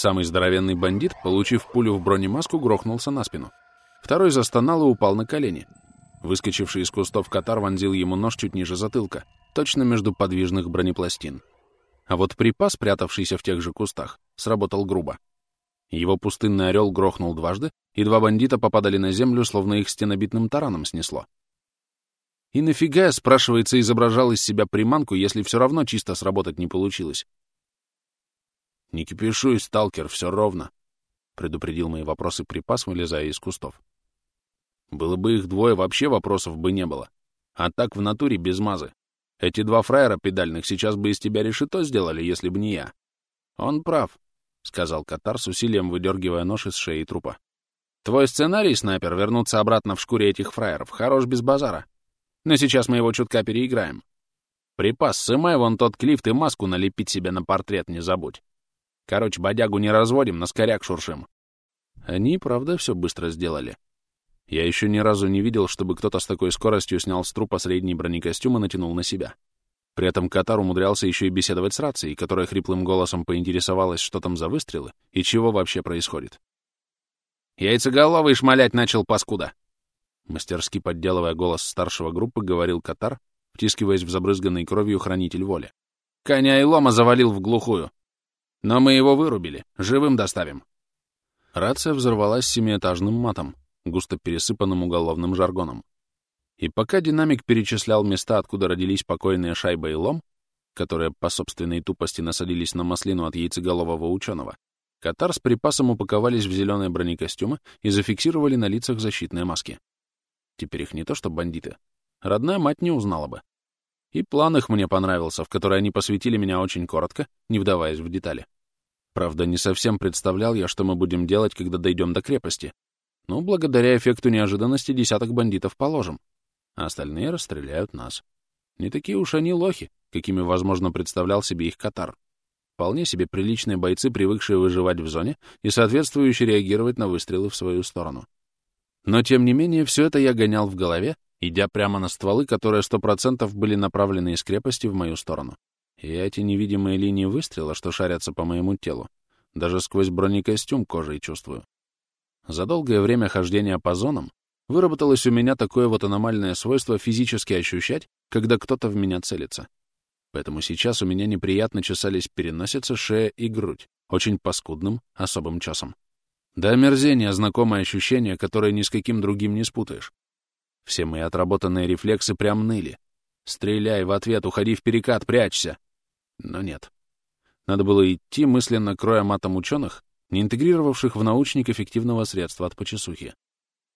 Самый здоровенный бандит, получив пулю в бронемаску, грохнулся на спину. Второй застонал и упал на колени. Выскочивший из кустов катар вонзил ему нож чуть ниже затылка, точно между подвижных бронепластин. А вот припас, прятавшийся в тех же кустах, сработал грубо. Его пустынный орел грохнул дважды, и два бандита попадали на землю, словно их стенобитным тараном снесло. И нафига, спрашивается, изображал из себя приманку, если все равно чисто сработать не получилось? «Не кипишуй, сталкер, все ровно», — предупредил мои вопросы припас, вылезая из кустов. «Было бы их двое, вообще вопросов бы не было. А так в натуре без мазы. Эти два фраера педальных сейчас бы из тебя решето сделали, если бы не я. Он прав, — сказал Катар с усилием, выдергивая нож из шеи трупа. Твой сценарий, снайпер, вернуться обратно в шкуре этих фраеров, хорош без базара. Но сейчас мы его чутка переиграем. Припас, сымай вон тот клифт и маску налепить себе на портрет не забудь. Короче, бодягу не разводим, на скоряк шуршим. Они, правда, все быстро сделали. Я еще ни разу не видел, чтобы кто-то с такой скоростью снял с трупа средний бронекостюм и натянул на себя. При этом Катар умудрялся еще и беседовать с рацией, которая хриплым голосом поинтересовалась, что там за выстрелы и чего вообще происходит. «Яйцеголовый шмалять начал, паскуда!» Мастерски подделывая голос старшего группы, говорил Катар, втискиваясь в забрызганный кровью хранитель воли. «Коня и лома завалил в глухую. Но мы его вырубили, живым доставим». Рация взорвалась семиэтажным матом, густо пересыпанным уголовным жаргоном. И пока динамик перечислял места, откуда родились покойные Шайба и Лом, которые по собственной тупости насадились на маслину от яйцеголового ученого, Катар с припасом упаковались в зеленые бронекостюмы и зафиксировали на лицах защитные маски. Теперь их не то что бандиты. Родная мать не узнала бы. И план их мне понравился, в который они посвятили меня очень коротко, не вдаваясь в детали. Правда, не совсем представлял я, что мы будем делать, когда дойдем до крепости. Но благодаря эффекту неожиданности десяток бандитов положим а остальные расстреляют нас. Не такие уж они лохи, какими, возможно, представлял себе их Катар. Вполне себе приличные бойцы, привыкшие выживать в зоне и соответствующие реагировать на выстрелы в свою сторону. Но, тем не менее, все это я гонял в голове, идя прямо на стволы, которые сто процентов были направлены из крепости в мою сторону. И эти невидимые линии выстрела, что шарятся по моему телу, даже сквозь бронекостюм кожей чувствую. За долгое время хождения по зонам Выработалось у меня такое вот аномальное свойство физически ощущать, когда кто-то в меня целится. Поэтому сейчас у меня неприятно чесались переносица, шея и грудь, очень паскудным, особым часом. Да омерзение, знакомое ощущение, которое ни с каким другим не спутаешь. Все мои отработанные рефлексы прям ныли. Стреляй в ответ, уходи в перекат, прячься. Но нет. Надо было идти, мысленно кроя матом ученых, не интегрировавших в научник эффективного средства от почесухи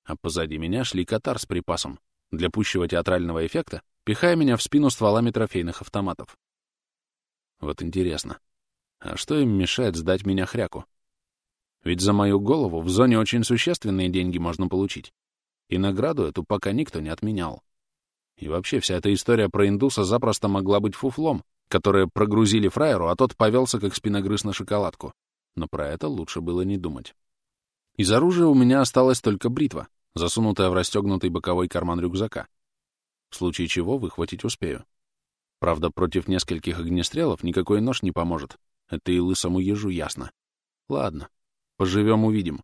а позади меня шли катар с припасом, для пущего театрального эффекта, пихая меня в спину стволами трофейных автоматов. Вот интересно, а что им мешает сдать меня хряку? Ведь за мою голову в зоне очень существенные деньги можно получить. И награду эту пока никто не отменял. И вообще вся эта история про индуса запросто могла быть фуфлом, которое прогрузили фраеру, а тот повелся как спиногрыз на шоколадку. Но про это лучше было не думать. Из оружия у меня осталась только бритва, засунутая в расстегнутый боковой карман рюкзака, в случае чего выхватить успею. Правда, против нескольких огнестрелов никакой нож не поможет. Это и лысому ежу ясно. Ладно, поживем-увидим.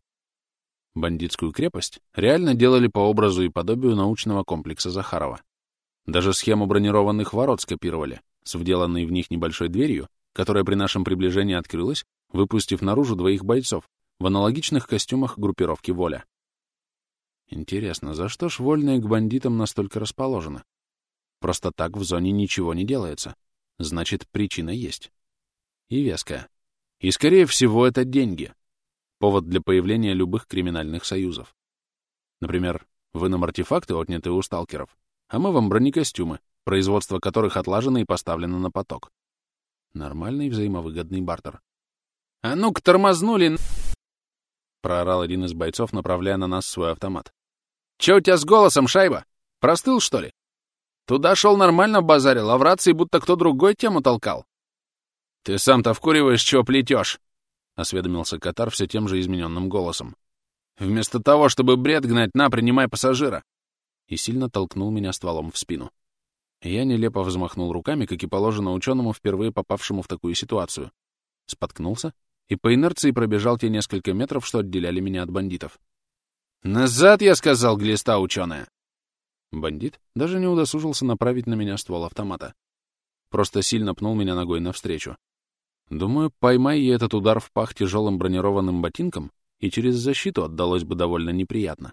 Бандитскую крепость реально делали по образу и подобию научного комплекса Захарова. Даже схему бронированных ворот скопировали, с вделанной в них небольшой дверью, которая при нашем приближении открылась, выпустив наружу двоих бойцов в аналогичных костюмах группировки «Воля». Интересно, за что ж вольные к бандитам настолько расположены? Просто так в зоне ничего не делается. Значит, причина есть. И веская. И, скорее всего, это деньги. Повод для появления любых криминальных союзов. Например, вы нам артефакты, отнятые у сталкеров, а мы вам бронекостюмы, производство которых отлажено и поставлено на поток. Нормальный взаимовыгодный бартер. «А ну-ка, тормознули!» — проорал один из бойцов, направляя на нас свой автомат. Че у тебя с голосом, шайба? Простыл, что ли? Туда шел нормально базарил, а в рации будто кто другой тему толкал. Ты сам-то вкуриваешь, чего плетешь? Осведомился Катар все тем же измененным голосом. Вместо того, чтобы бред гнать, на, принимай пассажира. И сильно толкнул меня стволом в спину. Я нелепо взмахнул руками, как и положено ученому, впервые попавшему в такую ситуацию. Споткнулся и по инерции пробежал те несколько метров, что отделяли меня от бандитов. «Назад, я сказал, глиста ученая!» Бандит даже не удосужился направить на меня ствол автомата. Просто сильно пнул меня ногой навстречу. Думаю, поймай я этот удар в пах тяжелым бронированным ботинком, и через защиту отдалось бы довольно неприятно.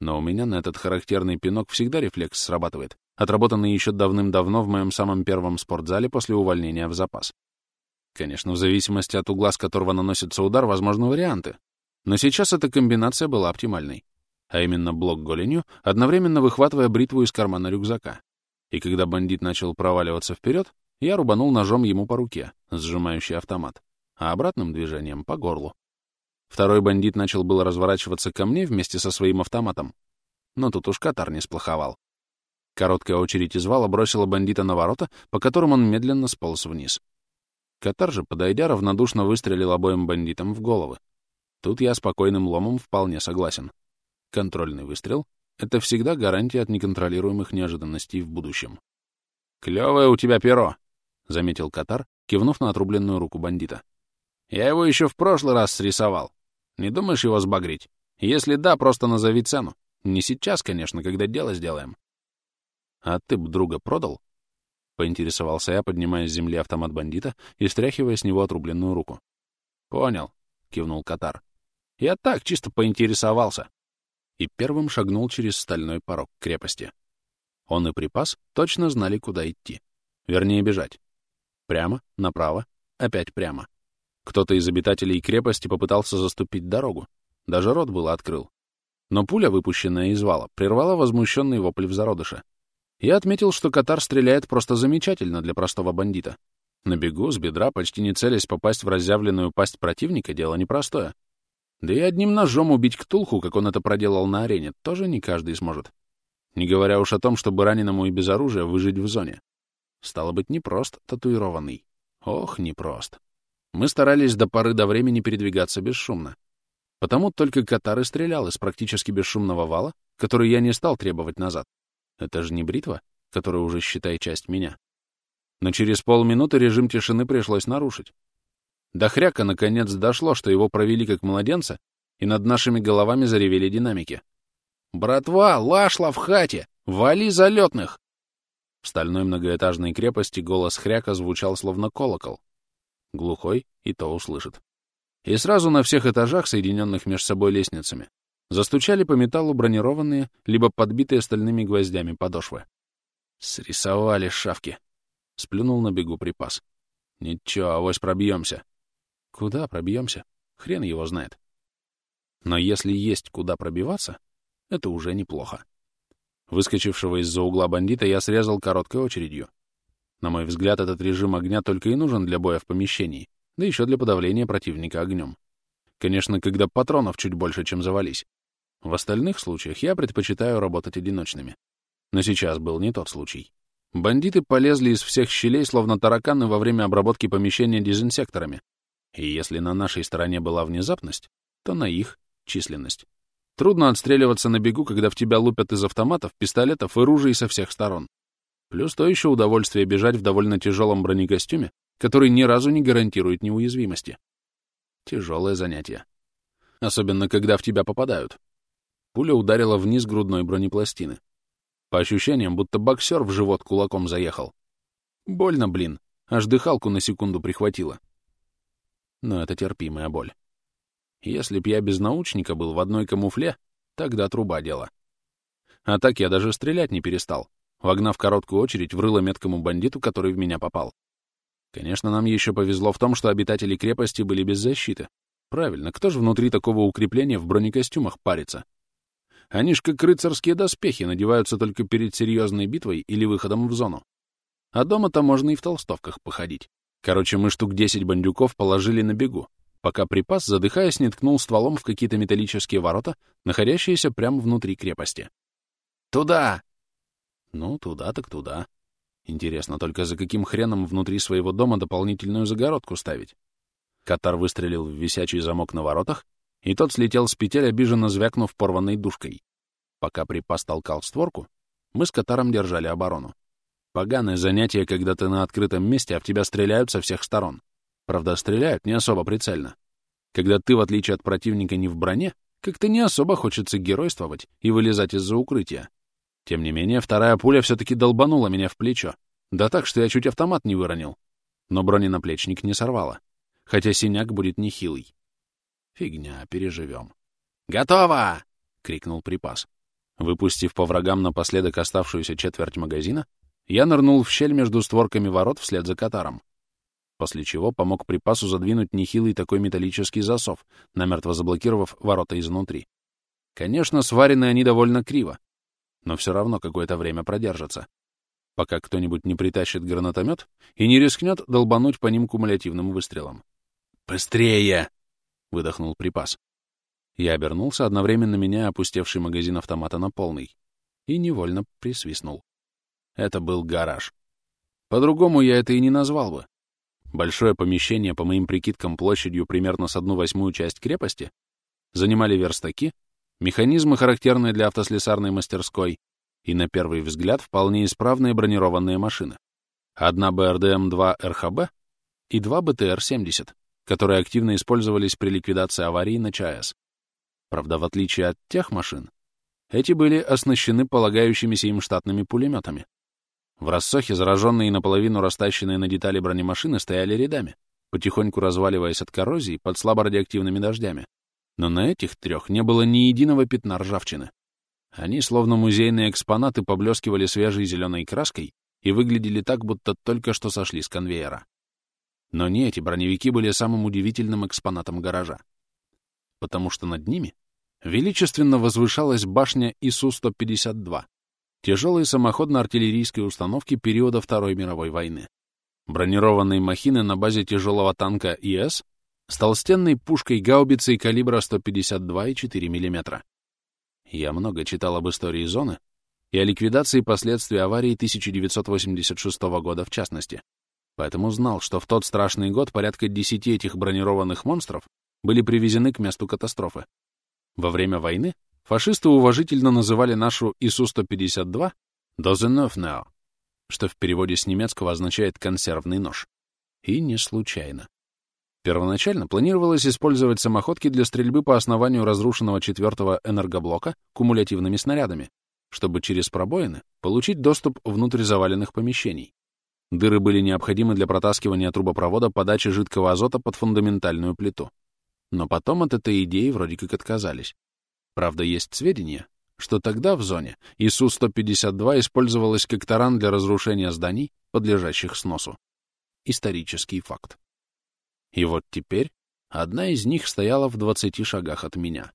Но у меня на этот характерный пинок всегда рефлекс срабатывает, отработанный еще давным-давно в моем самом первом спортзале после увольнения в запас. Конечно, в зависимости от угла, с которого наносится удар, возможны варианты. Но сейчас эта комбинация была оптимальной а именно блок голенью, одновременно выхватывая бритву из кармана рюкзака. И когда бандит начал проваливаться вперед, я рубанул ножом ему по руке, сжимающий автомат, а обратным движением — по горлу. Второй бандит начал было разворачиваться ко мне вместе со своим автоматом, но тут уж Катар не сплоховал. Короткая очередь из вала бросила бандита на ворота, по которым он медленно сполз вниз. Катар же, подойдя, равнодушно выстрелил обоим бандитам в головы. Тут я спокойным ломом вполне согласен. Контрольный выстрел — это всегда гарантия от неконтролируемых неожиданностей в будущем. «Клёвое у тебя перо!» — заметил Катар, кивнув на отрубленную руку бандита. «Я его еще в прошлый раз срисовал. Не думаешь его сбагрить? Если да, просто назови цену. Не сейчас, конечно, когда дело сделаем». «А ты б друга продал?» — поинтересовался я, поднимая с земли автомат бандита и стряхивая с него отрубленную руку. «Понял», — кивнул Катар. «Я так чисто поинтересовался и первым шагнул через стальной порог крепости. Он и припас точно знали, куда идти. Вернее, бежать. Прямо, направо, опять прямо. Кто-то из обитателей крепости попытался заступить дорогу. Даже рот было открыл. Но пуля, выпущенная из вала, прервала возмущенный вопль в зародыше. Я отметил, что Катар стреляет просто замечательно для простого бандита. На бегу, с бедра, почти не целясь попасть в разъявленную пасть противника, дело непростое. Да и одним ножом убить Ктулху, как он это проделал на арене, тоже не каждый сможет. Не говоря уж о том, чтобы раненому и без оружия выжить в зоне. Стало быть, непрост татуированный. Ох, непрост. Мы старались до поры до времени передвигаться бесшумно. Потому только Катар и стрелял из практически бесшумного вала, который я не стал требовать назад. Это же не бритва, которая уже, считай, часть меня. Но через полминуты режим тишины пришлось нарушить. До хряка наконец дошло, что его провели как младенца, и над нашими головами заревели динамики. «Братва, лашла в хате! Вали залетных!» В стальной многоэтажной крепости голос хряка звучал словно колокол. Глухой и то услышит. И сразу на всех этажах, соединенных между собой лестницами, застучали по металлу бронированные, либо подбитые стальными гвоздями подошвы. «Срисовали шавки!» — сплюнул на бегу припас. «Ничего, авось пробьемся. Куда пробьемся? Хрен его знает. Но если есть куда пробиваться, это уже неплохо. Выскочившего из-за угла бандита я срезал короткой очередью. На мой взгляд, этот режим огня только и нужен для боя в помещении, да еще для подавления противника огнем. Конечно, когда патронов чуть больше, чем завались. В остальных случаях я предпочитаю работать одиночными. Но сейчас был не тот случай. Бандиты полезли из всех щелей, словно тараканы во время обработки помещения дезинсекторами, и если на нашей стороне была внезапность, то на их — численность. Трудно отстреливаться на бегу, когда в тебя лупят из автоматов, пистолетов и ружей со всех сторон. Плюс то еще удовольствие бежать в довольно тяжелом бронекостюме, который ни разу не гарантирует неуязвимости. Тяжелое занятие. Особенно, когда в тебя попадают. Пуля ударила вниз грудной бронепластины. По ощущениям, будто боксер в живот кулаком заехал. Больно, блин. Аж дыхалку на секунду прихватило но это терпимая боль. Если б я без научника был в одной камуфле, тогда труба дело. А так я даже стрелять не перестал, вогнав короткую очередь в рыло меткому бандиту, который в меня попал. Конечно, нам еще повезло в том, что обитатели крепости были без защиты. Правильно, кто же внутри такого укрепления в бронекостюмах парится? Они ж как рыцарские доспехи надеваются только перед серьезной битвой или выходом в зону. А дома-то можно и в толстовках походить. Короче, мы штук 10 бандюков положили на бегу, пока припас, задыхаясь, не ткнул стволом в какие-то металлические ворота, находящиеся прямо внутри крепости. «Туда!» Ну, туда так туда. Интересно, только за каким хреном внутри своего дома дополнительную загородку ставить? Катар выстрелил в висячий замок на воротах, и тот слетел с петель, обиженно звякнув порванной душкой. Пока припас толкал створку, мы с Катаром держали оборону. Поганое занятие, когда ты на открытом месте, а в тебя стреляют со всех сторон. Правда, стреляют не особо прицельно. когда ты, в отличие от противника, не в броне, как-то не особо хочется геройствовать и вылезать из-за укрытия. Тем не менее, вторая пуля все-таки долбанула меня в плечо. Да так, что я чуть автомат не выронил. Но броненаплечник не сорвало. Хотя синяк будет нехилый. Фигня, переживем. «Готово!» — крикнул припас. Выпустив по врагам напоследок оставшуюся четверть магазина, я нырнул в щель между створками ворот вслед за катаром. После чего помог припасу задвинуть нехилый такой металлический засов, намертво заблокировав ворота изнутри. Конечно, сварены они довольно криво, но все равно какое-то время продержатся, пока кто-нибудь не притащит гранатомет и не рискнет долбануть по ним кумулятивным выстрелом. «Быстрее!» — выдохнул припас. Я обернулся, одновременно меняя опустевший магазин автомата на полный, и невольно присвистнул. Это был гараж. По-другому я это и не назвал бы. Большое помещение, по моим прикидкам, площадью примерно с одну восьмую часть крепости, занимали верстаки, механизмы, характерные для автослесарной мастерской, и, на первый взгляд, вполне исправные бронированные машины. Одна БРДМ-2 РХБ и два БТР-70, которые активно использовались при ликвидации аварий на ЧАЭС. Правда, в отличие от тех машин, эти были оснащены полагающимися им штатными пулеметами. В рассохе зараженные и наполовину растащенные на детали бронемашины стояли рядами, потихоньку разваливаясь от коррозии под слаборадиоактивными дождями. Но на этих трех не было ни единого пятна ржавчины. Они, словно музейные экспонаты, поблескивали свежей зеленой краской и выглядели так, будто только что сошли с конвейера. Но не эти броневики были самым удивительным экспонатом гаража. Потому что над ними величественно возвышалась башня ИСУ-152, тяжелой самоходно-артиллерийской установки периода Второй мировой войны. Бронированные махины на базе тяжелого танка ИС с толстенной пушкой-гаубицей калибра 152,4 мм. Я много читал об истории зоны и о ликвидации последствий аварии 1986 года в частности, поэтому знал, что в тот страшный год порядка 10 этих бронированных монстров были привезены к месту катастрофы. Во время войны фашисты уважительно называли нашу ИСУ-152 «Дозенöfneo», что в переводе с немецкого означает «консервный нож». И не случайно. Первоначально планировалось использовать самоходки для стрельбы по основанию разрушенного четвертого энергоблока кумулятивными снарядами, чтобы через пробоины получить доступ внутрь заваленных помещений. Дыры были необходимы для протаскивания трубопровода подачи жидкого азота под фундаментальную плиту. Но потом от этой идеи вроде как отказались. Правда, есть сведения, что тогда в зоне ИСУ-152 использовалась как таран для разрушения зданий, подлежащих сносу. Исторический факт. И вот теперь одна из них стояла в 20 шагах от меня.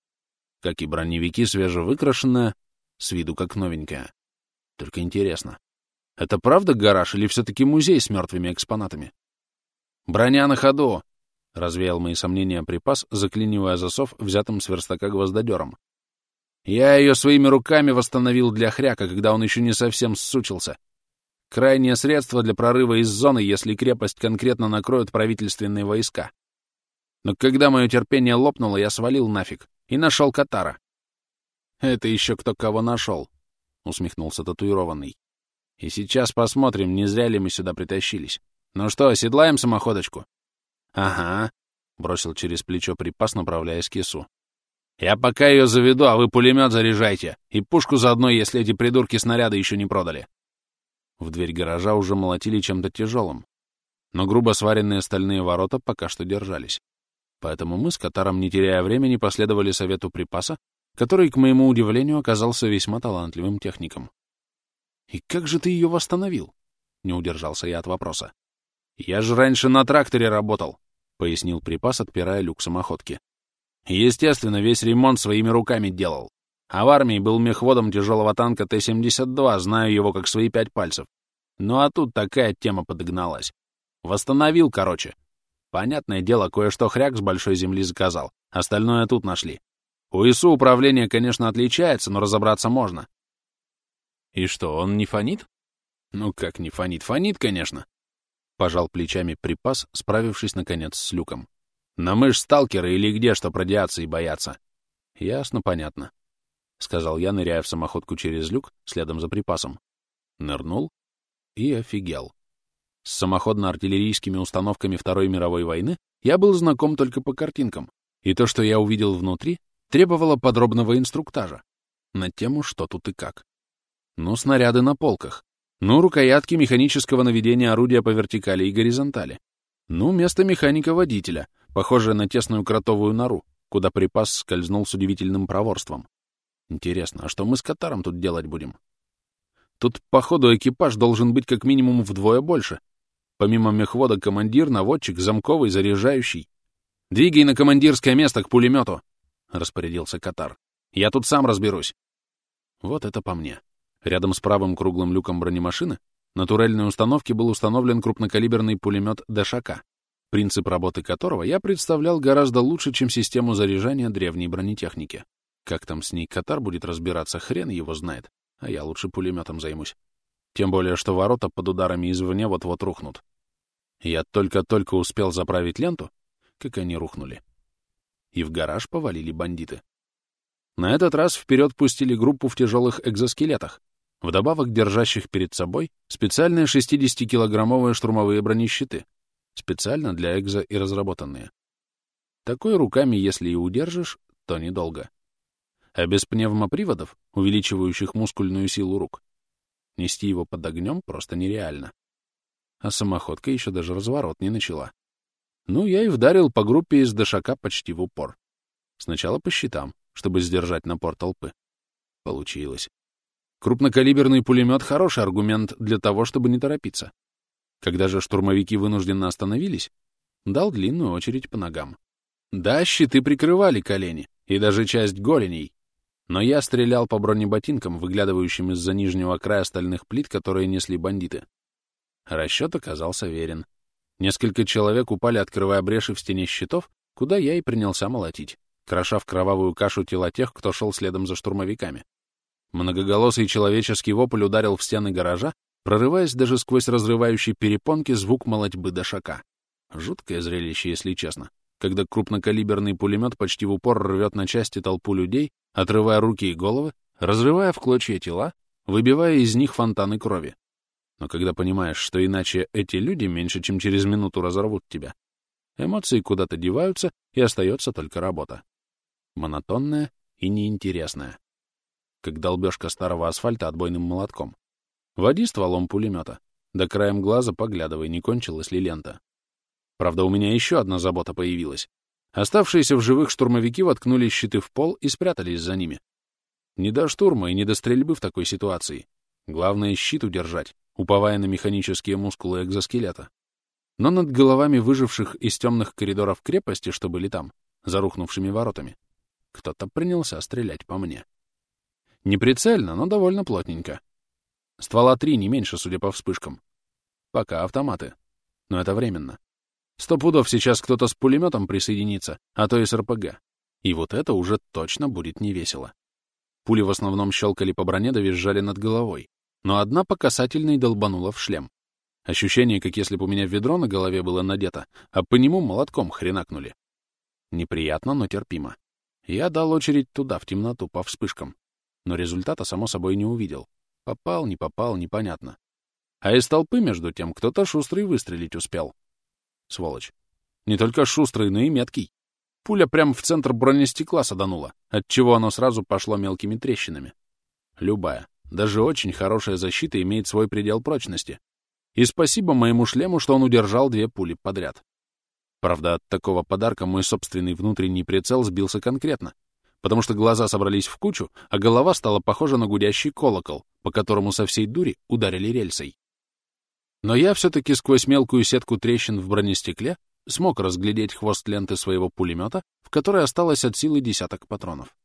Как и броневики, свежевыкрашенная, с виду как новенькая. Только интересно, это правда гараж или все-таки музей с мертвыми экспонатами? «Броня на ходу!» — развеял мои сомнения припас, заклинивая засов взятым с верстака гвоздодером. Я ее своими руками восстановил для хряка, когда он еще не совсем ссучился. Крайнее средство для прорыва из зоны, если крепость конкретно накроют правительственные войска. Но когда мое терпение лопнуло, я свалил нафиг и нашел Катара. «Это еще кто кого нашел», — усмехнулся татуированный. «И сейчас посмотрим, не зря ли мы сюда притащились. Ну что, оседлаем самоходочку?» «Ага», — бросил через плечо припас, направляясь к Ису. Я пока ее заведу, а вы пулемет заряжайте. И пушку заодно, если эти придурки снаряды еще не продали. В дверь гаража уже молотили чем-то тяжелым. Но грубо сваренные стальные ворота пока что держались. Поэтому мы с Катаром, не теряя времени, последовали совету припаса, который, к моему удивлению, оказался весьма талантливым техником. «И как же ты ее восстановил?» — не удержался я от вопроса. «Я же раньше на тракторе работал», — пояснил припас, отпирая люк самоходки. Естественно, весь ремонт своими руками делал. А в армии был мехводом тяжелого танка Т-72, знаю его как свои пять пальцев. Ну а тут такая тема подогналась. Восстановил, короче. Понятное дело, кое-что хряк с большой земли заказал. Остальное тут нашли. У ИСУ управление, конечно, отличается, но разобраться можно. И что, он не фонит? Ну как не фонит? Фонит, конечно. Пожал плечами припас, справившись, наконец, с люком. На мышь сталкеры или где, что радиации боятся? Ясно, понятно. — сказал я, ныряя в самоходку через люк, следом за припасом. Нырнул и офигел. С самоходно-артиллерийскими установками Второй мировой войны я был знаком только по картинкам, И то, что я увидел внутри, требовало подробного инструктажа на тему, что тут и как. Ну, снаряды на полках. Ну, рукоятки механического наведения орудия по вертикали и горизонтали. Ну, место механика-водителя, похожее на тесную кротовую нору, куда припас скользнул с удивительным проворством. Интересно, а что мы с Катаром тут делать будем? Тут, походу, экипаж должен быть как минимум вдвое больше. Помимо мехвода командир, наводчик, замковый, заряжающий. «Двигай на командирское место к пулемету!» — распорядился Катар. «Я тут сам разберусь». Вот это по мне. Рядом с правым круглым люком бронемашины на турельной установке был установлен крупнокалиберный пулемет ДШК, принцип работы которого я представлял гораздо лучше, чем систему заряжания древней бронетехники. Как там с ней Катар будет разбираться, хрен его знает, а я лучше пулеметом займусь. Тем более, что ворота под ударами извне вот-вот рухнут. Я только-только успел заправить ленту, как они рухнули. И в гараж повалили бандиты. На этот раз вперед пустили группу в тяжелых экзоскелетах, вдобавок держащих перед собой специальные 60-килограммовые штурмовые бронещиты, специально для экзо и разработанные. Такой руками, если и удержишь, то недолго. А без пневмоприводов, увеличивающих мускульную силу рук, нести его под огнем просто нереально. А самоходка еще даже разворот не начала. Ну, я и вдарил по группе из дошака почти в упор. Сначала по щитам, чтобы сдержать напор толпы. Получилось. Крупнокалиберный пулемет — хороший аргумент для того, чтобы не торопиться. Когда же штурмовики вынужденно остановились, дал длинную очередь по ногам. Да, щиты прикрывали колени и даже часть голеней, но я стрелял по бронеботинкам, выглядывающим из-за нижнего края стальных плит, которые несли бандиты. Расчет оказался верен. Несколько человек упали, открывая бреши в стене щитов, куда я и принялся молотить, кроша в кровавую кашу тела тех, кто шел следом за штурмовиками. Многоголосый человеческий вопль ударил в стены гаража, прорываясь даже сквозь разрывающие перепонки звук молотьбы до шака. Жуткое зрелище, если честно, когда крупнокалиберный пулемет почти в упор рвет на части толпу людей, отрывая руки и головы, разрывая в клочья тела, выбивая из них фонтаны крови. Но когда понимаешь, что иначе эти люди меньше, чем через минуту разорвут тебя, эмоции куда-то деваются, и остается только работа. Монотонная и неинтересная как долбежка старого асфальта отбойным молотком. Води стволом пулемета, да краем глаза поглядывай, не кончилась ли лента. Правда, у меня еще одна забота появилась. Оставшиеся в живых штурмовики воткнули щиты в пол и спрятались за ними. Не до штурма и не до стрельбы в такой ситуации. Главное — щит удержать, уповая на механические мускулы экзоскелета. Но над головами выживших из темных коридоров крепости, что были там, за рухнувшими воротами, кто-то принялся стрелять по мне. Не прицельно, но довольно плотненько. Ствола три, не меньше, судя по вспышкам. Пока автоматы. Но это временно. Сто пудов сейчас кто-то с пулеметом присоединится, а то и с РПГ. И вот это уже точно будет невесело. Пули в основном щелкали по броне да над головой, но одна по касательной долбанула в шлем. Ощущение, как если бы у меня ведро на голове было надето, а по нему молотком хренакнули. Неприятно, но терпимо. Я дал очередь туда, в темноту, по вспышкам но результата, само собой, не увидел. Попал, не попал, непонятно. А из толпы, между тем, кто-то шустрый выстрелить успел. Сволочь. Не только шустрый, но и меткий. Пуля прямо в центр бронестекла саданула, отчего оно сразу пошло мелкими трещинами. Любая, даже очень хорошая защита имеет свой предел прочности. И спасибо моему шлему, что он удержал две пули подряд. Правда, от такого подарка мой собственный внутренний прицел сбился конкретно, потому что глаза собрались в кучу, а голова стала похожа на гудящий колокол, по которому со всей дури ударили рельсой. Но я все-таки сквозь мелкую сетку трещин в бронестекле смог разглядеть хвост ленты своего пулемета, в которой осталось от силы десяток патронов.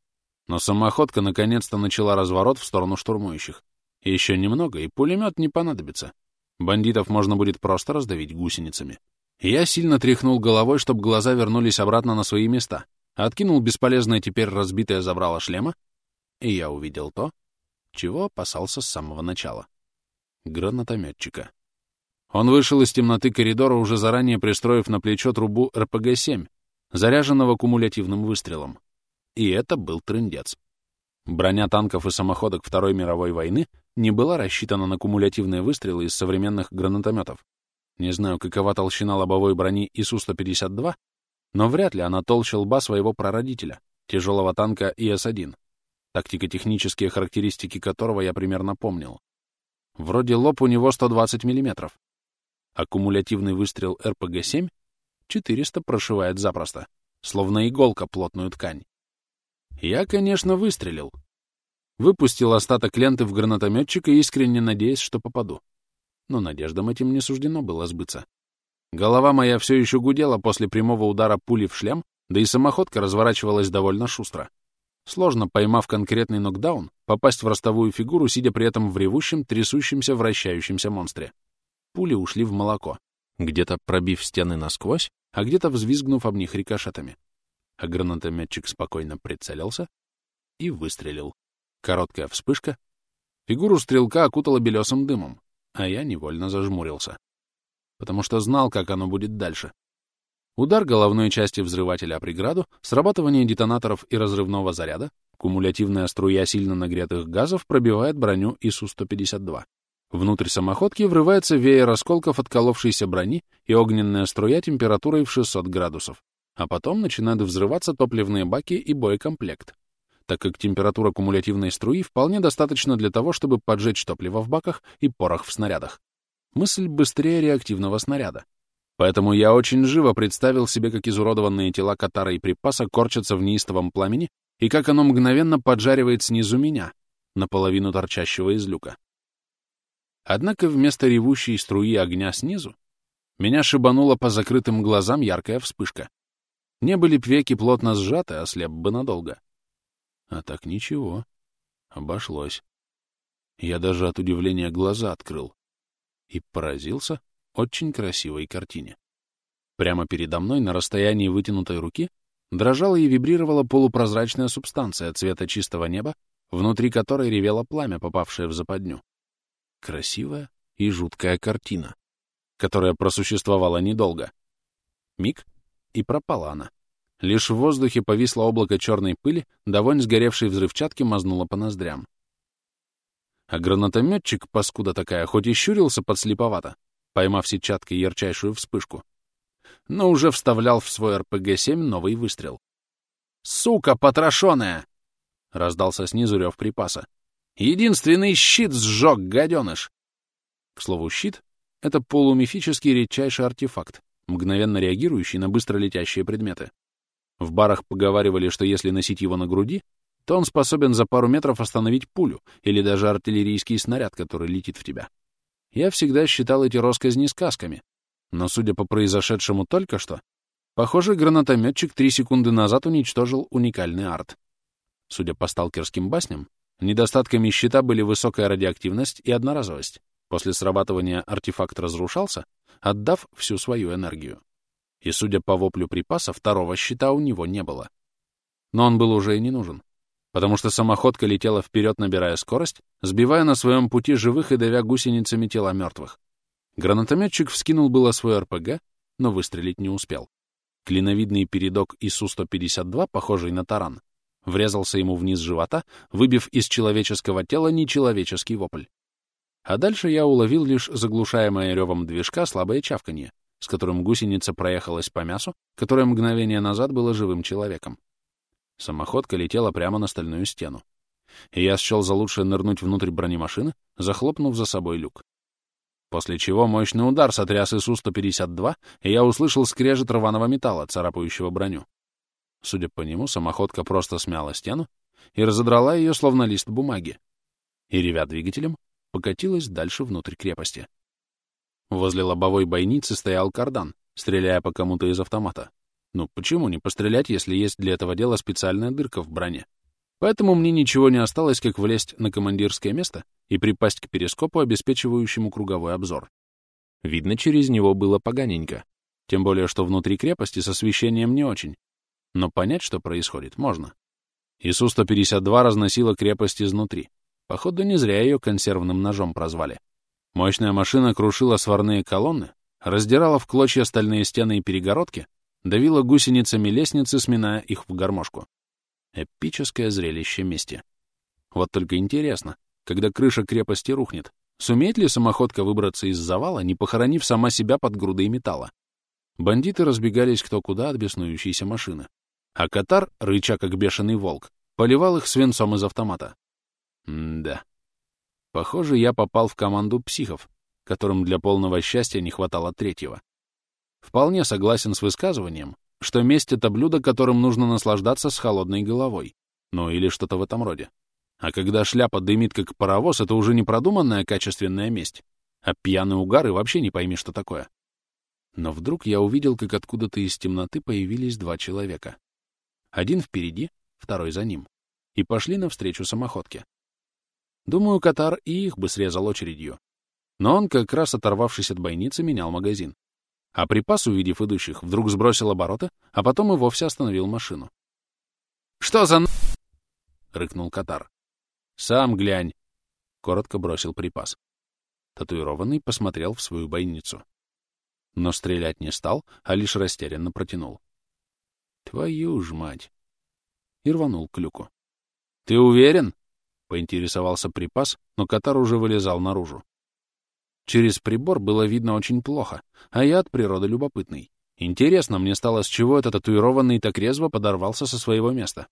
Но самоходка наконец-то начала разворот в сторону штурмующих. Еще немного, и пулемет не понадобится. Бандитов можно будет просто раздавить гусеницами. Я сильно тряхнул головой, чтобы глаза вернулись обратно на свои места, откинул бесполезное теперь разбитое забрало шлема, и я увидел то, чего опасался с самого начала. Гранатометчика. Он вышел из темноты коридора, уже заранее пристроив на плечо трубу РПГ-7, заряженного кумулятивным выстрелом. И это был трындец. Броня танков и самоходок Второй мировой войны не была рассчитана на кумулятивные выстрелы из современных гранатометов. Не знаю, какова толщина лобовой брони ИСУ-152, Но вряд ли она толще лба своего прародителя, тяжелого танка ИС-1, тактико-технические характеристики которого я примерно помнил. Вроде лоб у него 120 мм. Аккумулятивный выстрел РПГ-7 400 прошивает запросто, словно иголка плотную ткань. Я, конечно, выстрелил. Выпустил остаток ленты в гранатометчика, искренне надеясь, что попаду. Но надеждам этим не суждено было сбыться. Голова моя все еще гудела после прямого удара пули в шлем, да и самоходка разворачивалась довольно шустро. Сложно, поймав конкретный нокдаун, попасть в ростовую фигуру, сидя при этом в ревущем, трясущемся, вращающемся монстре. Пули ушли в молоко, где-то пробив стены насквозь, а где-то взвизгнув об них рикошетами. А гранатометчик спокойно прицелился и выстрелил. Короткая вспышка. Фигуру стрелка окутала белесым дымом, а я невольно зажмурился. Потому что знал, как оно будет дальше. Удар головной части взрывателя о преграду, срабатывание детонаторов и разрывного заряда, кумулятивная струя сильно нагретых газов пробивает броню ИСУ-152. Внутрь самоходки врывается веер осколков отколовшейся брони и огненная струя температурой в 600 градусов. А потом начинают взрываться топливные баки и боекомплект, так как температура кумулятивной струи вполне достаточно для того, чтобы поджечь топливо в баках и порох в снарядах. Мысль быстрее реактивного снаряда. Поэтому я очень живо представил себе, как изуродованные тела Катара и припаса корчатся в неистовом пламени и как оно мгновенно поджаривает снизу меня, наполовину торчащего из люка. Однако вместо ревущей струи огня снизу меня шибанула по закрытым глазам яркая вспышка. Не были б веки плотно сжаты, а слеп бы надолго. А так ничего. Обошлось. Я даже от удивления глаза открыл. И поразился очень красивой картине. Прямо передо мной, на расстоянии вытянутой руки, дрожала и вибрировала полупрозрачная субстанция цвета чистого неба, внутри которой ревело пламя, попавшее в западню. Красивая и жуткая картина, которая просуществовала недолго. Миг, и пропала она. Лишь в воздухе повисло облако черной пыли, да вонь сгоревшей взрывчатки мазнула по ноздрям. А гранатометчик, паскуда такая, хоть и щурился подслеповато, поймав сетчаткой ярчайшую вспышку, но уже вставлял в свой РПГ-7 новый выстрел. «Сука потрошенная!» — раздался снизу рев припаса. «Единственный щит сжег, гаденыш!» К слову, щит — это полумифический редчайший артефакт, мгновенно реагирующий на быстро летящие предметы. В барах поговаривали, что если носить его на груди, то он способен за пару метров остановить пулю или даже артиллерийский снаряд, который летит в тебя. Я всегда считал эти росказни сказками, но, судя по произошедшему только что, похоже, гранатометчик три секунды назад уничтожил уникальный арт. Судя по сталкерским басням, недостатками щита были высокая радиоактивность и одноразовость. После срабатывания артефакт разрушался, отдав всю свою энергию. И, судя по воплю припаса, второго щита у него не было. Но он был уже и не нужен потому что самоходка летела вперед, набирая скорость, сбивая на своем пути живых и давя гусеницами тела мертвых. Гранатометчик вскинул было свой РПГ, но выстрелить не успел. Клиновидный передок ИСУ-152, похожий на таран, врезался ему вниз живота, выбив из человеческого тела нечеловеческий вопль. А дальше я уловил лишь заглушаемое ревом движка слабое чавканье, с которым гусеница проехалась по мясу, которое мгновение назад было живым человеком. Самоходка летела прямо на стальную стену. И я счел за лучшее нырнуть внутрь бронемашины, захлопнув за собой люк. После чего мощный удар сотряс ИСУ-152, и я услышал скрежет рваного металла, царапающего броню. Судя по нему, самоходка просто смяла стену и разодрала ее, словно лист бумаги. И, ревя двигателем, покатилась дальше внутрь крепости. Возле лобовой бойницы стоял кардан, стреляя по кому-то из автомата. Ну, почему не пострелять, если есть для этого дела специальная дырка в броне? Поэтому мне ничего не осталось, как влезть на командирское место и припасть к перископу, обеспечивающему круговой обзор. Видно, через него было поганенько. Тем более, что внутри крепости с освещением не очень. Но понять, что происходит, можно. ИСУ-152 разносила крепость изнутри. Походу, не зря ее консервным ножом прозвали. Мощная машина крушила сварные колонны, раздирала в клочья стальные стены и перегородки, давила гусеницами лестницы, сминая их в гармошку. Эпическое зрелище мести. Вот только интересно, когда крыша крепости рухнет, сумеет ли самоходка выбраться из завала, не похоронив сама себя под грудой металла? Бандиты разбегались кто куда от беснующейся машины. А Катар, рыча как бешеный волк, поливал их свинцом из автомата. М-да. Похоже, я попал в команду психов, которым для полного счастья не хватало третьего. Вполне согласен с высказыванием, что месть — это блюдо, которым нужно наслаждаться с холодной головой. Ну, или что-то в этом роде. А когда шляпа дымит как паровоз, это уже не продуманная качественная месть, а пьяный угар и вообще не пойми, что такое. Но вдруг я увидел, как откуда-то из темноты появились два человека. Один впереди, второй за ним. И пошли навстречу самоходке. Думаю, Катар и их бы срезал очередью. Но он, как раз оторвавшись от бойницы, менял магазин. А припас, увидев идущих, вдруг сбросил обороты, а потом и вовсе остановил машину. «Что за...» — рыкнул Катар. «Сам глянь!» — коротко бросил припас. Татуированный посмотрел в свою бойницу. Но стрелять не стал, а лишь растерянно протянул. «Твою ж мать!» И рванул к люку. «Ты уверен?» — поинтересовался припас, но Катар уже вылезал наружу. Через прибор было видно очень плохо, а я от природы любопытный. Интересно мне стало, с чего этот татуированный так резво подорвался со своего места.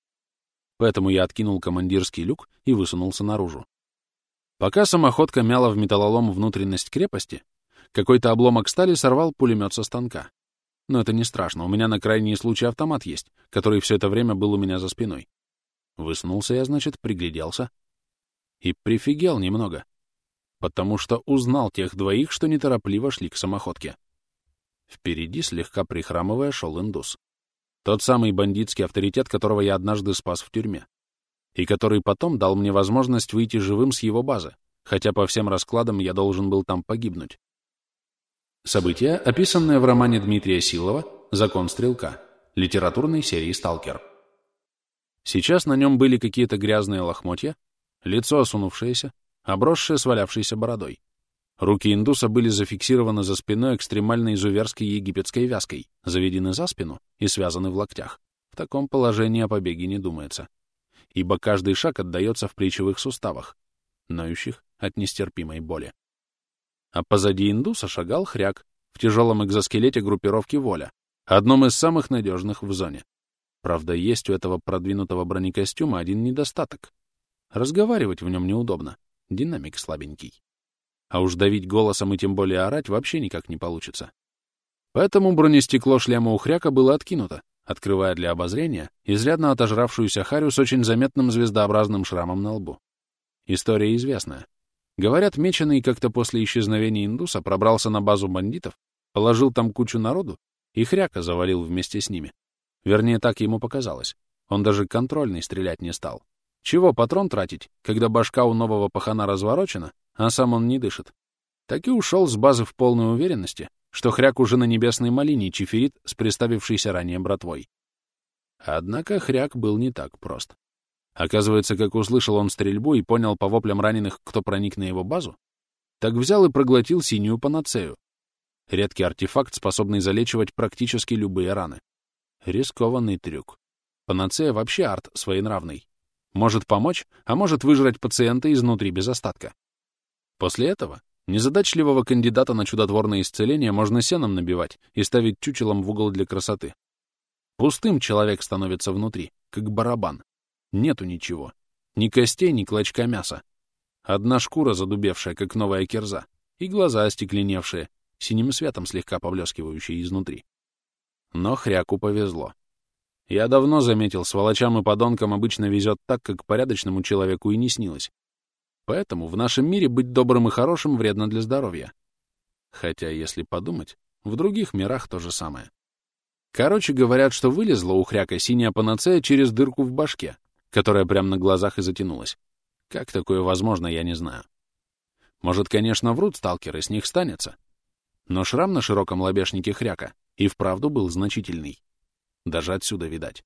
Поэтому я откинул командирский люк и высунулся наружу. Пока самоходка мяла в металлолом внутренность крепости, какой-то обломок стали сорвал пулемет со станка. Но это не страшно, у меня на крайний случай автомат есть, который все это время был у меня за спиной. Высунулся я, значит, пригляделся. И прифигел немного потому что узнал тех двоих, что неторопливо шли к самоходке. Впереди, слегка прихрамывая, шел индус. Тот самый бандитский авторитет, которого я однажды спас в тюрьме. И который потом дал мне возможность выйти живым с его базы, хотя по всем раскладам я должен был там погибнуть. Событие, описанное в романе Дмитрия Силова «Закон стрелка» литературной серии «Сталкер». Сейчас на нем были какие-то грязные лохмотья, лицо осунувшееся, обросшая свалявшейся бородой. Руки индуса были зафиксированы за спиной экстремальной изуверской египетской вязкой, заведены за спину и связаны в локтях. В таком положении о побеге не думается, ибо каждый шаг отдается в плечевых суставах, ноющих от нестерпимой боли. А позади индуса шагал хряк в тяжелом экзоскелете группировки «Воля», одном из самых надежных в зоне. Правда, есть у этого продвинутого бронекостюма один недостаток. Разговаривать в нем неудобно. Динамик слабенький. А уж давить голосом и тем более орать вообще никак не получится. Поэтому бронестекло шлема у хряка было откинуто, открывая для обозрения изрядно отожравшуюся харю с очень заметным звездообразным шрамом на лбу. История известная. Говорят, меченый как-то после исчезновения индуса пробрался на базу бандитов, положил там кучу народу и хряка завалил вместе с ними. Вернее, так ему показалось. Он даже контрольный стрелять не стал. Чего патрон тратить, когда башка у нового пахана разворочена, а сам он не дышит? Так и ушел с базы в полной уверенности, что хряк уже на небесной малине чиферит с приставившейся ранее братвой. Однако хряк был не так прост. Оказывается, как услышал он стрельбу и понял по воплям раненых, кто проник на его базу, так взял и проглотил синюю панацею. Редкий артефакт, способный залечивать практически любые раны. Рискованный трюк. Панацея вообще арт своенравный. Может помочь, а может выжрать пациента изнутри без остатка. После этого незадачливого кандидата на чудотворное исцеление можно сеном набивать и ставить чучелом в угол для красоты. Пустым человек становится внутри, как барабан. Нету ничего. Ни костей, ни клочка мяса. Одна шкура задубевшая, как новая кирза, и глаза остекленевшие, синим светом слегка поблескивающие изнутри. Но хряку повезло. Я давно заметил, сволочам и подонкам обычно везет так, как порядочному человеку и не снилось. Поэтому в нашем мире быть добрым и хорошим вредно для здоровья. Хотя, если подумать, в других мирах то же самое. Короче, говорят, что вылезла у хряка синяя панацея через дырку в башке, которая прямо на глазах и затянулась. Как такое возможно, я не знаю. Может, конечно, врут сталкеры, с них станется. Но шрам на широком лобешнике хряка и вправду был значительный. Даже отсюда видать.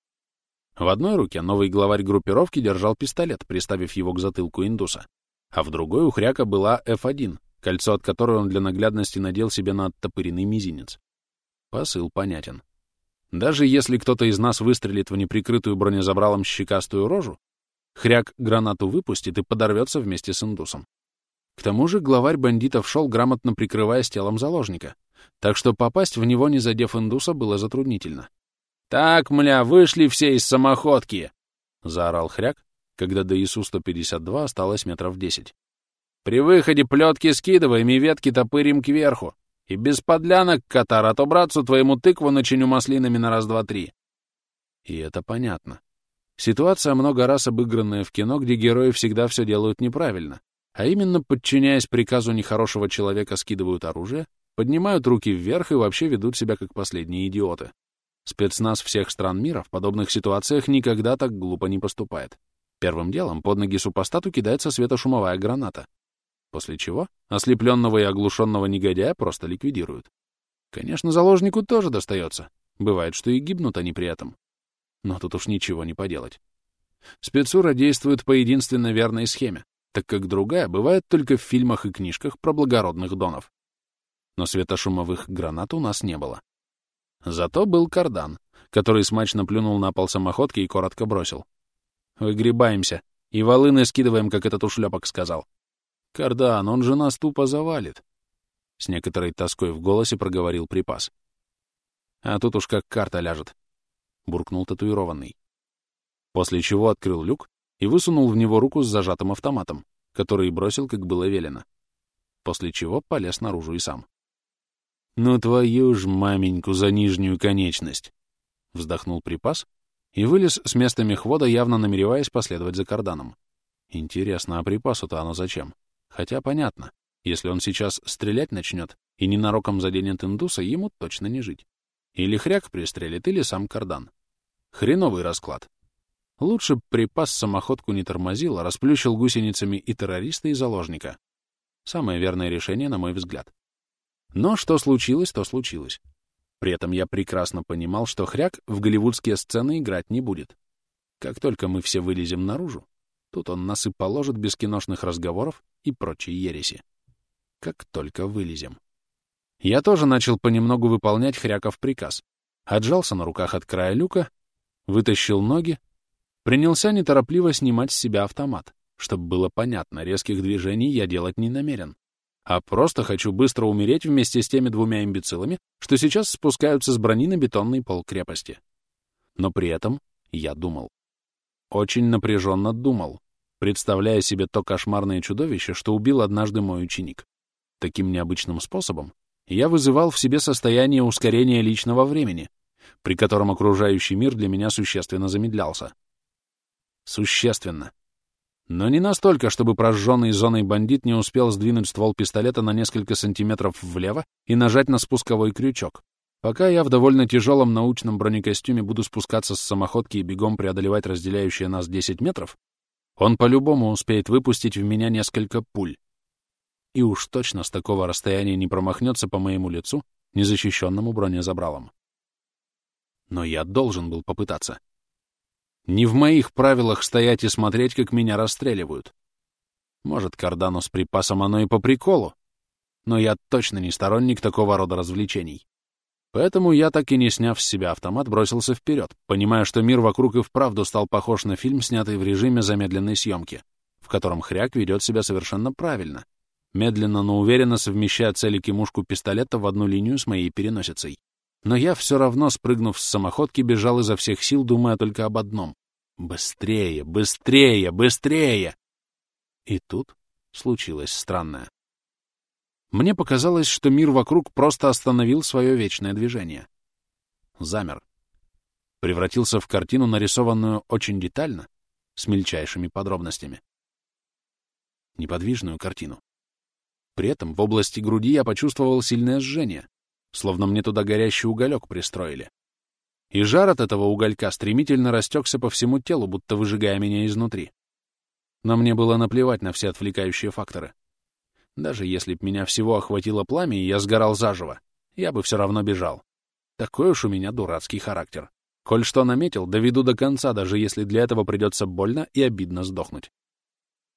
В одной руке новый главарь группировки держал пистолет, приставив его к затылку индуса, а в другой у хряка была F1, кольцо от которой он для наглядности надел себе на оттопыренный мизинец. Посыл понятен. Даже если кто-то из нас выстрелит в неприкрытую бронезабралом щекастую рожу, хряк гранату выпустит и подорвется вместе с индусом. К тому же главарь бандитов шел, грамотно прикрываясь телом заложника, так что попасть в него, не задев индуса, было затруднительно. «Так, мля, вышли все из самоходки!» — заорал хряк, когда до ИСУ-152 осталось метров десять. «При выходе плетки скидываем и ветки топырим кверху. И без подлянок, Катар, а то братцу твоему тыкву начиню маслинами на раз-два-три». И это понятно. Ситуация много раз обыгранная в кино, где герои всегда все делают неправильно, а именно, подчиняясь приказу нехорошего человека, скидывают оружие, поднимают руки вверх и вообще ведут себя как последние идиоты. Спецназ всех стран мира в подобных ситуациях никогда так глупо не поступает. Первым делом под ноги супостату кидается светошумовая граната, после чего ослепленного и оглушенного негодяя просто ликвидируют. Конечно, заложнику тоже достается. Бывает, что и гибнут они при этом. Но тут уж ничего не поделать. Спецура действует по единственно верной схеме так как другая бывает только в фильмах и книжках про благородных донов. Но светошумовых гранат у нас не было. Зато был кардан, который смачно плюнул на пол самоходки и коротко бросил. «Выгребаемся, и волыны скидываем, как этот ушлепок сказал. Кардан, он же нас тупо завалит!» С некоторой тоской в голосе проговорил припас. «А тут уж как карта ляжет», — буркнул татуированный. После чего открыл люк и высунул в него руку с зажатым автоматом, который бросил, как было велено. После чего полез наружу и сам. «Ну твою ж маменьку за нижнюю конечность!» Вздохнул припас и вылез с места мехвода, явно намереваясь последовать за карданом. Интересно, а припасу-то оно зачем? Хотя понятно, если он сейчас стрелять начнет и ненароком заденет индуса, ему точно не жить. Или хряк пристрелит, или сам кардан. Хреновый расклад. Лучше припас самоходку не тормозил, а расплющил гусеницами и террориста, и заложника. Самое верное решение, на мой взгляд. Но что случилось, то случилось. При этом я прекрасно понимал, что хряк в голливудские сцены играть не будет. Как только мы все вылезем наружу, тут он нас и положит без киношных разговоров и прочей ереси. Как только вылезем. Я тоже начал понемногу выполнять хряков приказ. Отжался на руках от края люка, вытащил ноги, Принялся неторопливо снимать с себя автомат, чтобы было понятно, резких движений я делать не намерен, а просто хочу быстро умереть вместе с теми двумя имбецилами, что сейчас спускаются с брони на бетонный пол крепости. Но при этом я думал. Очень напряженно думал, представляя себе то кошмарное чудовище, что убил однажды мой ученик. Таким необычным способом я вызывал в себе состояние ускорения личного времени, при котором окружающий мир для меня существенно замедлялся. Существенно. Но не настолько, чтобы прожженный зоной бандит не успел сдвинуть ствол пистолета на несколько сантиметров влево и нажать на спусковой крючок. Пока я в довольно тяжелом научном бронекостюме буду спускаться с самоходки и бегом преодолевать разделяющие нас 10 метров, он по-любому успеет выпустить в меня несколько пуль. И уж точно с такого расстояния не промахнется по моему лицу, незащищенному бронезабралом. Но я должен был попытаться. Не в моих правилах стоять и смотреть, как меня расстреливают. Может, Кардану с припасом оно и по приколу, но я точно не сторонник такого рода развлечений. Поэтому я, так и не сняв с себя автомат, бросился вперед, понимая, что мир вокруг и вправду стал похож на фильм, снятый в режиме замедленной съемки, в котором хряк ведет себя совершенно правильно, медленно, но уверенно совмещая целик и мушку пистолета в одну линию с моей переносицей. Но я все равно, спрыгнув с самоходки, бежал изо всех сил, думая только об одном. Быстрее, быстрее, быстрее! И тут случилось странное. Мне показалось, что мир вокруг просто остановил свое вечное движение. Замер. Превратился в картину, нарисованную очень детально, с мельчайшими подробностями. Неподвижную картину. При этом в области груди я почувствовал сильное жжение, словно мне туда горящий уголек пристроили. И жар от этого уголька стремительно растекся по всему телу, будто выжигая меня изнутри. Но мне было наплевать на все отвлекающие факторы. Даже если б меня всего охватило пламя, и я сгорал заживо, я бы все равно бежал. Такой уж у меня дурацкий характер. Коль что наметил, доведу до конца, даже если для этого придется больно и обидно сдохнуть.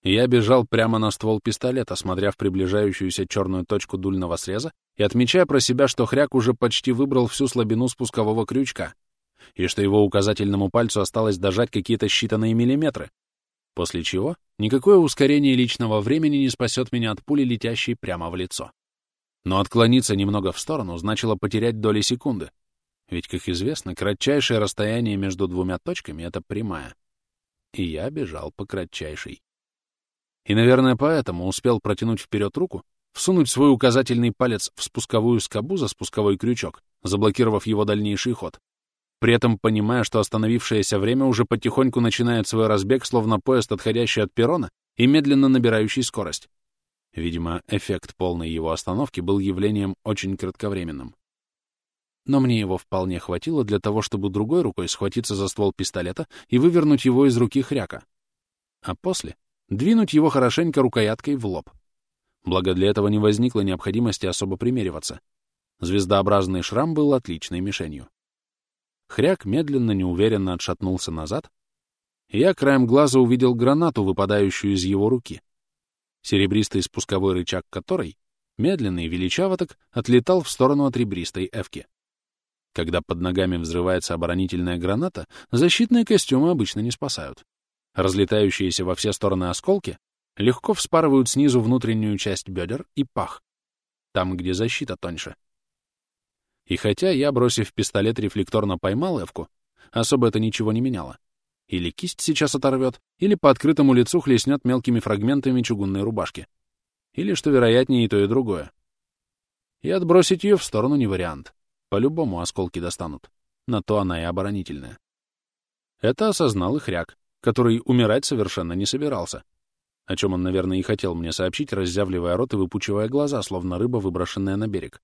Я бежал прямо на ствол пистолета, смотря в приближающуюся черную точку дульного среза и отмечая про себя, что хряк уже почти выбрал всю слабину спускового крючка, и что его указательному пальцу осталось дожать какие-то считанные миллиметры. После чего никакое ускорение личного времени не спасет меня от пули, летящей прямо в лицо. Но отклониться немного в сторону значило потерять доли секунды. Ведь, как известно, кратчайшее расстояние между двумя точками — это прямая. И я бежал по кратчайшей. И, наверное, поэтому успел протянуть вперед руку, всунуть свой указательный палец в спусковую скобу за спусковой крючок, заблокировав его дальнейший ход, при этом понимая, что остановившееся время уже потихоньку начинает свой разбег, словно поезд, отходящий от перрона и медленно набирающий скорость. Видимо, эффект полной его остановки был явлением очень кратковременным. Но мне его вполне хватило для того, чтобы другой рукой схватиться за ствол пистолета и вывернуть его из руки хряка. А после двинуть его хорошенько рукояткой в лоб. Благо для этого не возникло необходимости особо примериваться. Звездообразный шрам был отличной мишенью. Хряк медленно, неуверенно отшатнулся назад, и я краем глаза увидел гранату, выпадающую из его руки серебристый спусковой рычаг которой, медленно и величаво так, отлетал в сторону от ребристой эвки. Когда под ногами взрывается оборонительная граната, защитные костюмы обычно не спасают. Разлетающиеся во все стороны осколки легко вспарывают снизу внутреннюю часть бедер и пах, там, где защита тоньше. И хотя я, бросив пистолет, рефлекторно поймал Эвку, особо это ничего не меняло. Или кисть сейчас оторвет, или по открытому лицу хлестнет мелкими фрагментами чугунной рубашки. Или, что вероятнее, и то, и другое. И отбросить ее в сторону не вариант. По-любому осколки достанут. На то она и оборонительная. Это осознал и хряк, который умирать совершенно не собирался. О чем он, наверное, и хотел мне сообщить, раззявливая рот и выпучивая глаза, словно рыба, выброшенная на берег.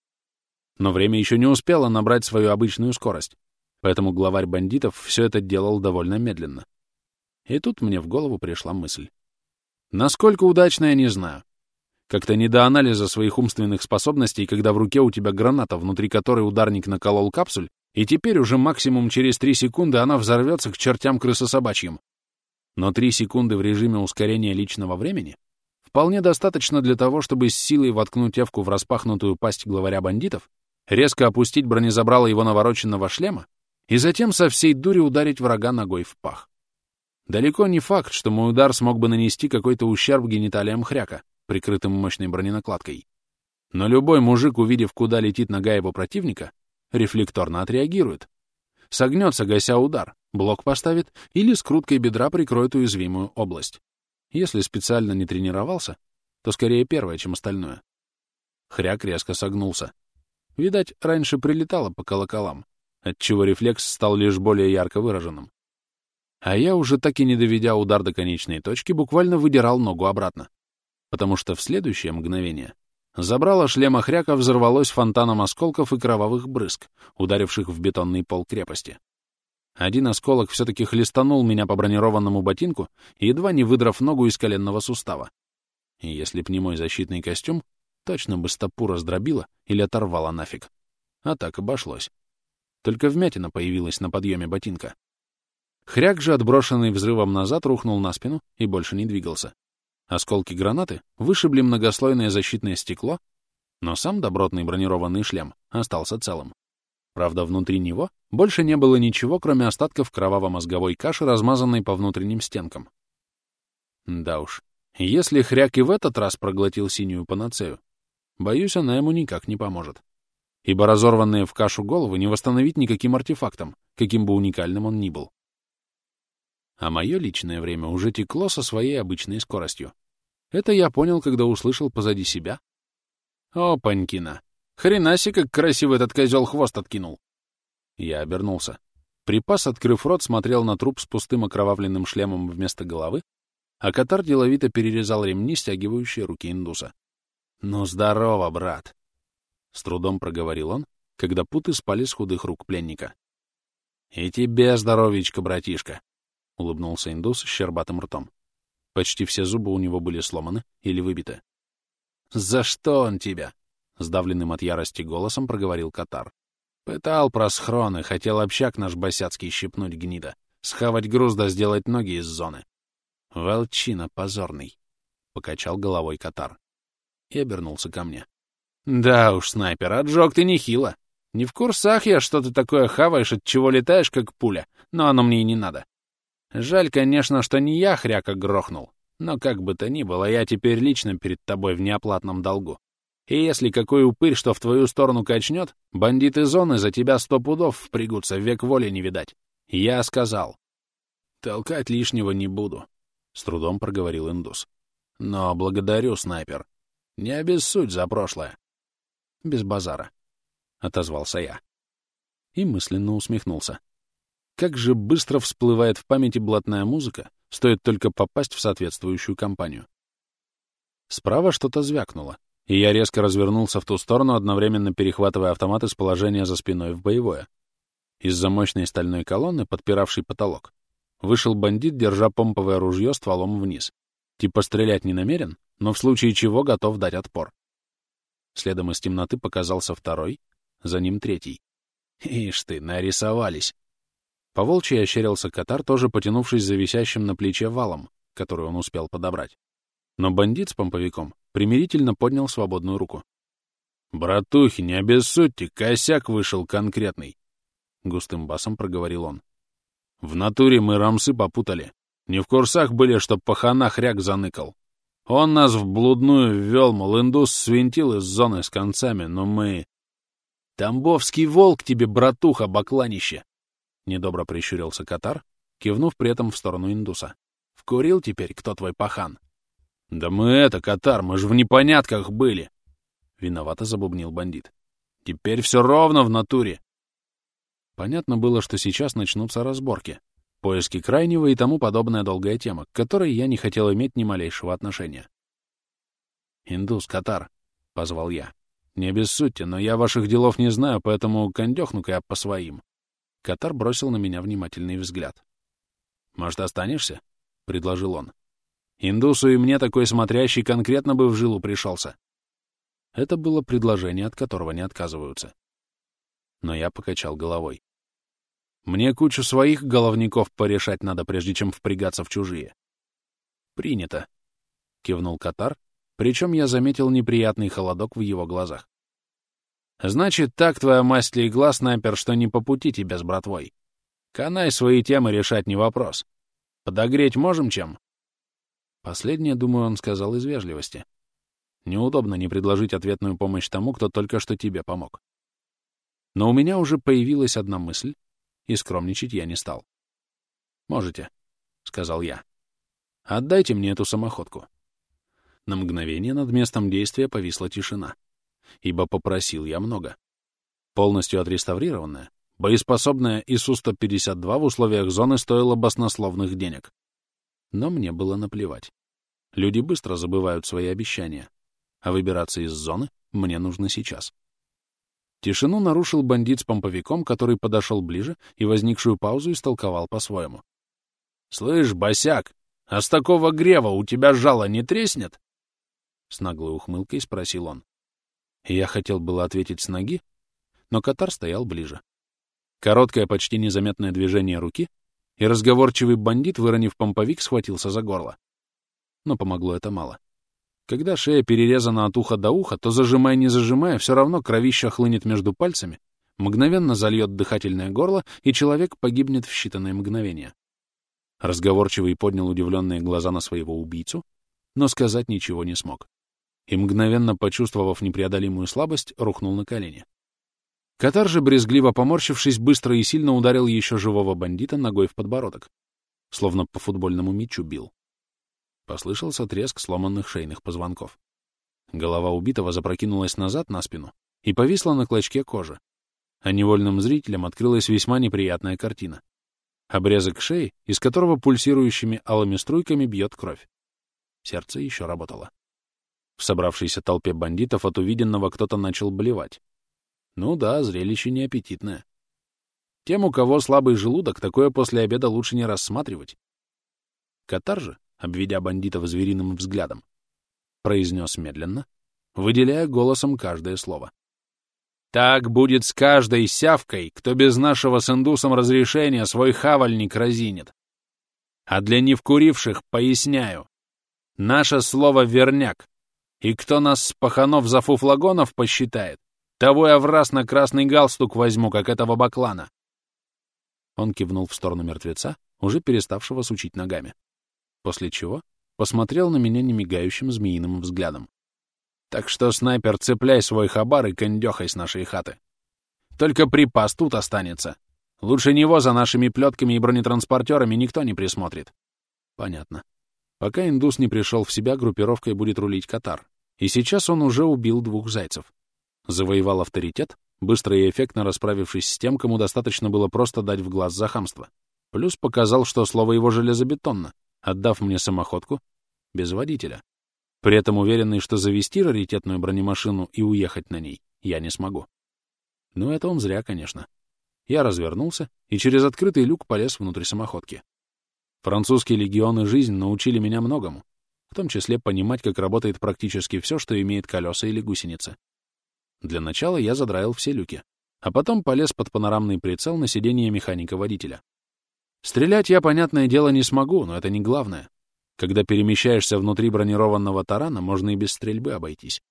Но время еще не успело набрать свою обычную скорость. Поэтому главарь бандитов все это делал довольно медленно. И тут мне в голову пришла мысль. Насколько удачно, я не знаю. Как-то не до анализа своих умственных способностей, когда в руке у тебя граната, внутри которой ударник наколол капсуль, и теперь уже максимум через три секунды она взорвется к чертям крысособачьим. Но три секунды в режиме ускорения личного времени вполне достаточно для того, чтобы с силой воткнуть Эвку в распахнутую пасть главаря бандитов, резко опустить бронезабрало его навороченного шлема и затем со всей дури ударить врага ногой в пах. Далеко не факт, что мой удар смог бы нанести какой-то ущерб гениталиям хряка, прикрытым мощной броненакладкой. Но любой мужик, увидев, куда летит нога его противника, рефлекторно отреагирует. Согнется, гася удар, блок поставит или скруткой бедра прикроет уязвимую область. Если специально не тренировался, то скорее первое, чем остальное. Хряк резко согнулся. Видать, раньше прилетало по колоколам, отчего рефлекс стал лишь более ярко выраженным. А я, уже так и не доведя удар до конечной точки, буквально выдирал ногу обратно, потому что в следующее мгновение забрало шлема хряка взорвалось фонтаном осколков и кровавых брызг, ударивших в бетонный пол крепости. Один осколок все-таки хлестанул меня по бронированному ботинку, едва не выдрав ногу из коленного сустава. И если б не мой защитный костюм, точно бы стопу раздробило или оторвало нафиг. А так обошлось. Только вмятина появилась на подъеме ботинка. Хряк же, отброшенный взрывом назад, рухнул на спину и больше не двигался. Осколки гранаты вышибли многослойное защитное стекло, но сам добротный бронированный шлем остался целым. Правда, внутри него больше не было ничего, кроме остатков кроваво-мозговой каши, размазанной по внутренним стенкам. Да уж, если хряк и в этот раз проглотил синюю панацею, боюсь, она ему никак не поможет ибо разорванные в кашу головы не восстановить никаким артефактом, каким бы уникальным он ни был. А мое личное время уже текло со своей обычной скоростью. Это я понял, когда услышал позади себя. О, Панькина! Хрена себе, как красиво этот козел хвост откинул! Я обернулся. Припас, открыв рот, смотрел на труп с пустым окровавленным шлемом вместо головы, а Катар деловито перерезал ремни, стягивающие руки индуса. «Ну, здорово, брат!» — с трудом проговорил он, когда путы спали с худых рук пленника. «И тебе здоровичка, братишка!» — улыбнулся индус с щербатым ртом. Почти все зубы у него были сломаны или выбиты. «За что он тебя?» — сдавленным от ярости голосом проговорил Катар. «Пытал про схроны, хотел общак наш босяцкий щипнуть гнида, схавать груз да сделать ноги из зоны. Волчина позорный!» — покачал головой Катар и обернулся ко мне. Да уж, снайпер, отжег ты нехило. Не в курсах я, что ты такое хаваешь, от чего летаешь, как пуля, но оно мне и не надо. Жаль, конечно, что не я хряка грохнул, но как бы то ни было, я теперь лично перед тобой в неоплатном долгу. И если какой упырь, что в твою сторону качнет, бандиты зоны за тебя сто пудов впрягутся, век воли не видать. Я сказал. Толкать лишнего не буду, — с трудом проговорил индус. Но благодарю, снайпер. Не обессудь за прошлое. Без базара, — отозвался я. И мысленно усмехнулся. Как же быстро всплывает в памяти блатная музыка, стоит только попасть в соответствующую компанию. Справа что-то звякнуло, и я резко развернулся в ту сторону, одновременно перехватывая автомат из положения за спиной в боевое. Из-за мощной стальной колонны, подпиравшей потолок, вышел бандит, держа помповое ружье стволом вниз. Типа стрелять не намерен, но в случае чего готов дать отпор. Следом из темноты показался второй, за ним третий. Ишь ты, нарисовались. По волчьи ощерился Катар, тоже потянувшись за висящим на плече валом, который он успел подобрать. Но бандит с помповиком примирительно поднял свободную руку. «Братухи, не обессудьте, косяк вышел конкретный», — густым басом проговорил он. «В натуре мы рамсы попутали. Не в курсах были, чтоб пахана хряк заныкал. Он нас в блудную ввел, мол, индус свинтил из зоны с концами, но мы... «Тамбовский волк тебе, братуха, бакланище!» Недобро прищурился Катар, кивнув при этом в сторону индуса. «Вкурил теперь, кто твой пахан?» «Да мы это, Катар, мы же в непонятках были!» Виновато забубнил бандит. «Теперь все ровно в натуре!» Понятно было, что сейчас начнутся разборки, поиски крайнего и тому подобная долгая тема, к которой я не хотел иметь ни малейшего отношения. «Индус, Катар», — позвал я. «Не обессудьте, но я ваших делов не знаю, поэтому кондёхну-ка я по своим». Катар бросил на меня внимательный взгляд. «Может, останешься?» — предложил он. «Индусу и мне такой смотрящий конкретно бы в жилу пришелся». Это было предложение, от которого не отказываются. Но я покачал головой. Мне кучу своих головников порешать надо, прежде чем впрягаться в чужие. «Принято», — кивнул Катар, причем я заметил неприятный холодок в его глазах. «Значит, так твоя масть ли глаз, снайпер, что не по пути тебе с братвой. Канай свои темы решать не вопрос. Подогреть можем чем?» Последнее, думаю, он сказал из вежливости. Неудобно не предложить ответную помощь тому, кто только что тебе помог. Но у меня уже появилась одна мысль, и скромничать я не стал. «Можете», — сказал я. «Отдайте мне эту самоходку». На мгновение над местом действия повисла тишина, ибо попросил я много. Полностью отреставрированная, боеспособная ИСУ-152 в условиях зоны стоила баснословных денег. Но мне было наплевать. Люди быстро забывают свои обещания, а выбираться из зоны мне нужно сейчас. Тишину нарушил бандит с помповиком, который подошел ближе и возникшую паузу истолковал по-своему. «Слышь, босяк, а с такого грева у тебя жало не треснет?» С наглой ухмылкой спросил он. Я хотел было ответить с ноги, но Катар стоял ближе. Короткое, почти незаметное движение руки, и разговорчивый бандит, выронив помповик, схватился за горло. Но помогло это мало. Когда шея перерезана от уха до уха, то, зажимая не зажимая, все равно кровища хлынет между пальцами, мгновенно зальет дыхательное горло, и человек погибнет в считанные мгновения. Разговорчивый поднял удивленные глаза на своего убийцу, но сказать ничего не смог и, мгновенно почувствовав непреодолимую слабость, рухнул на колени. Катар же, брезгливо поморщившись, быстро и сильно ударил еще живого бандита ногой в подбородок, словно по футбольному мячу бил. Послышался треск сломанных шейных позвонков. Голова убитого запрокинулась назад на спину и повисла на клочке кожи, а невольным зрителям открылась весьма неприятная картина. Обрезок шеи, из которого пульсирующими алыми струйками бьет кровь. Сердце еще работало. В собравшейся толпе бандитов от увиденного кто-то начал блевать. Ну да, зрелище неаппетитное. Тем, у кого слабый желудок, такое после обеда лучше не рассматривать. Катар же, обведя бандитов звериным взглядом, произнес медленно, выделяя голосом каждое слово. «Так будет с каждой сявкой, кто без нашего с индусом разрешения свой хавальник разинет. А для невкуривших поясняю. Наше слово «верняк» И кто нас с паханов за фуфлагонов посчитает, того я в раз на красный галстук возьму, как этого баклана. Он кивнул в сторону мертвеца, уже переставшего сучить ногами. После чего посмотрел на меня немигающим змеиным взглядом. «Так что, снайпер, цепляй свой хабар и кондёхай с нашей хаты. Только припас тут останется. Лучше него за нашими плетками и бронетранспортерами никто не присмотрит». Понятно. Пока индус не пришел в себя, группировкой будет рулить Катар. И сейчас он уже убил двух зайцев. Завоевал авторитет, быстро и эффектно расправившись с тем, кому достаточно было просто дать в глаз за хамство. Плюс показал, что слово его железобетонно, отдав мне самоходку без водителя. При этом уверенный, что завести раритетную бронемашину и уехать на ней я не смогу. Ну, это он зря, конечно. Я развернулся и через открытый люк полез внутрь самоходки. Французские легионы жизнь научили меня многому, в том числе понимать, как работает практически все, что имеет колеса или гусеницы. Для начала я задраил все люки, а потом полез под панорамный прицел на сиденье механика-водителя. Стрелять я, понятное дело, не смогу, но это не главное. Когда перемещаешься внутри бронированного тарана, можно и без стрельбы обойтись.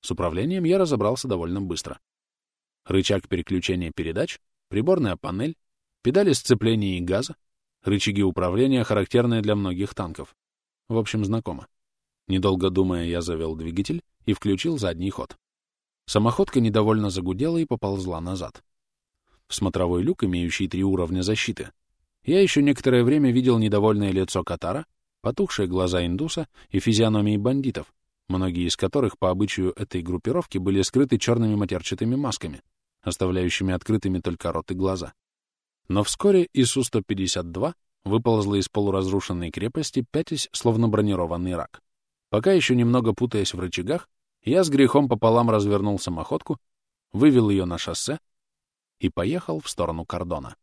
С управлением я разобрался довольно быстро. Рычаг переключения передач, приборная панель, педали сцепления и газа, рычаги управления, характерные для многих танков. В общем, знакомо. Недолго думая, я завел двигатель и включил задний ход. Самоходка недовольно загудела и поползла назад. В смотровой люк, имеющий три уровня защиты, я еще некоторое время видел недовольное лицо Катара, потухшие глаза индуса и физиономии бандитов, многие из которых по обычаю этой группировки были скрыты черными матерчатыми масками, оставляющими открытыми только рот и глаза. Но вскоре ИСУ-152 выползла из полуразрушенной крепости, пятясь, словно бронированный рак. Пока еще немного путаясь в рычагах, я с грехом пополам развернул самоходку, вывел ее на шоссе и поехал в сторону кордона.